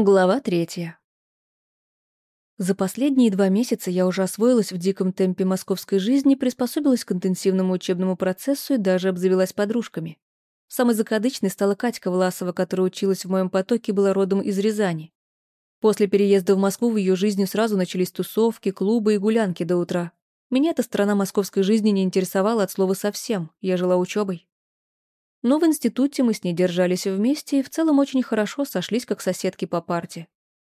Глава третья. За последние два месяца я уже освоилась в диком темпе московской жизни, приспособилась к интенсивному учебному процессу и даже обзавелась подружками. Самой закадычной стала Катька Власова, которая училась в моем потоке и была родом из Рязани. После переезда в Москву в ее жизни сразу начались тусовки, клубы и гулянки до утра. Меня эта сторона московской жизни не интересовала от слова совсем, я жила учебой. Но в институте мы с ней держались вместе и в целом очень хорошо сошлись как соседки по парте.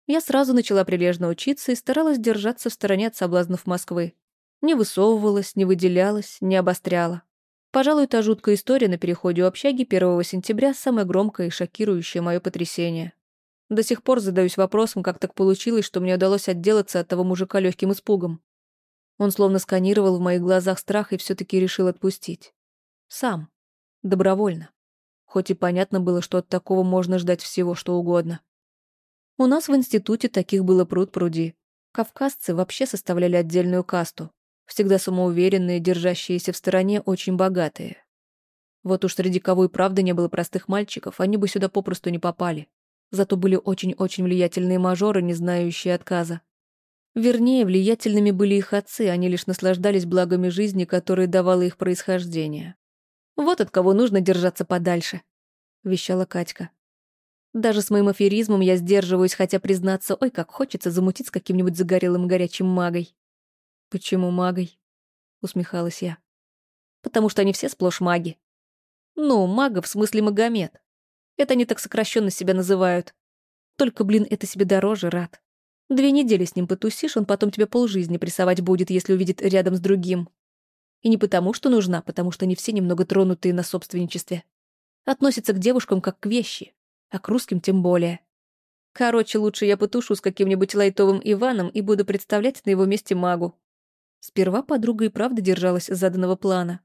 Я сразу начала прилежно учиться и старалась держаться в стороне от соблазнов Москвы. Не высовывалась, не выделялась, не обостряла. Пожалуй, та жуткая история на переходе у общаги 1 сентября самое громкое и шокирующее мое потрясение. До сих пор задаюсь вопросом, как так получилось, что мне удалось отделаться от того мужика легким испугом. Он словно сканировал в моих глазах страх и все таки решил отпустить. Сам. Добровольно. Хоть и понятно было, что от такого можно ждать всего, что угодно. У нас в институте таких было пруд пруди. Кавказцы вообще составляли отдельную касту. Всегда самоуверенные, держащиеся в стороне, очень богатые. Вот уж среди кого и правда не было простых мальчиков, они бы сюда попросту не попали. Зато были очень-очень влиятельные мажоры, не знающие отказа. Вернее, влиятельными были их отцы, они лишь наслаждались благами жизни, которые давало их происхождение. Вот от кого нужно держаться подальше», — вещала Катька. «Даже с моим аферизмом я сдерживаюсь, хотя признаться, ой, как хочется замутить с каким-нибудь загорелым горячим магой». «Почему магой?» — усмехалась я. «Потому что они все сплошь маги». «Ну, мага в смысле Магомед. Это они так сокращенно себя называют. Только, блин, это себе дороже, рад. Две недели с ним потусишь, он потом тебе полжизни прессовать будет, если увидит рядом с другим. И не потому, что нужна, потому что они все немного тронутые на собственничестве. Относятся к девушкам как к вещи, а к русским тем более. Короче, лучше я потушу с каким-нибудь лайтовым Иваном и буду представлять на его месте магу. Сперва подруга и правда держалась заданного плана.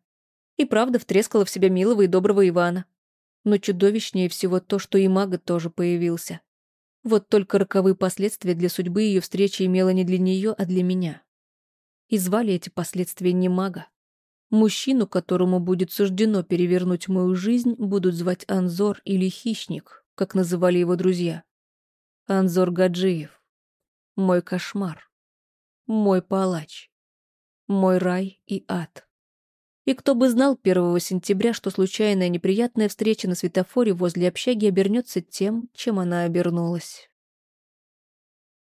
И правда втрескала в себя милого и доброго Ивана. Но чудовищнее всего то, что и мага тоже появился. Вот только роковые последствия для судьбы ее встречи имела не для нее, а для меня. И звали эти последствия не мага, Мужчину, которому будет суждено перевернуть мою жизнь, будут звать Анзор или Хищник, как называли его друзья. Анзор Гаджиев. Мой кошмар. Мой палач. Мой рай и ад. И кто бы знал 1 сентября, что случайная неприятная встреча на светофоре возле общаги обернется тем, чем она обернулась.